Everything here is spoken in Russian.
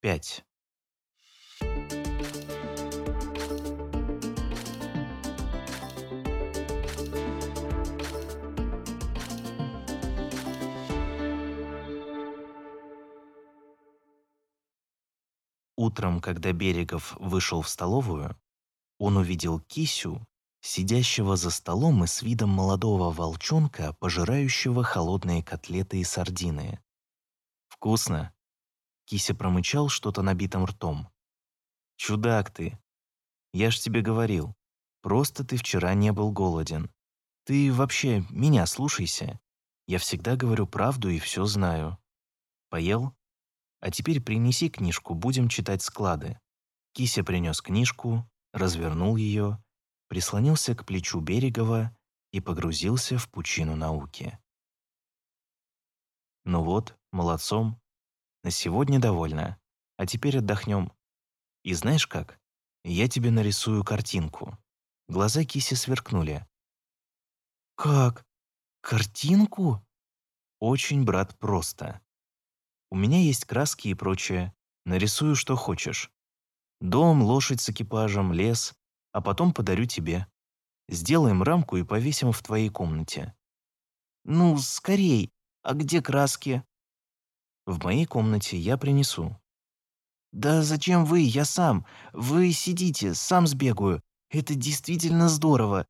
5. Утром, когда Берегов вышел в столовую, он увидел Кисю, сидящего за столом и с видом молодого волчонка, пожирающего холодные котлеты и сардины. «Вкусно!» Кися промычал что-то набитым ртом. «Чудак ты! Я ж тебе говорил, просто ты вчера не был голоден. Ты вообще меня слушайся. Я всегда говорю правду и все знаю. Поел? А теперь принеси книжку, будем читать склады». Кися принес книжку, развернул ее, прислонился к плечу Берегова и погрузился в пучину науки. Ну вот, молодцом. На сегодня довольна. А теперь отдохнем. И знаешь как? Я тебе нарисую картинку. Глаза Киси сверкнули. «Как? Картинку?» «Очень, брат, просто. У меня есть краски и прочее. Нарисую, что хочешь. Дом, лошадь с экипажем, лес, а потом подарю тебе. Сделаем рамку и повесим в твоей комнате». «Ну, скорей. А где краски?» В моей комнате я принесу». «Да зачем вы? Я сам. Вы сидите, сам сбегаю. Это действительно здорово.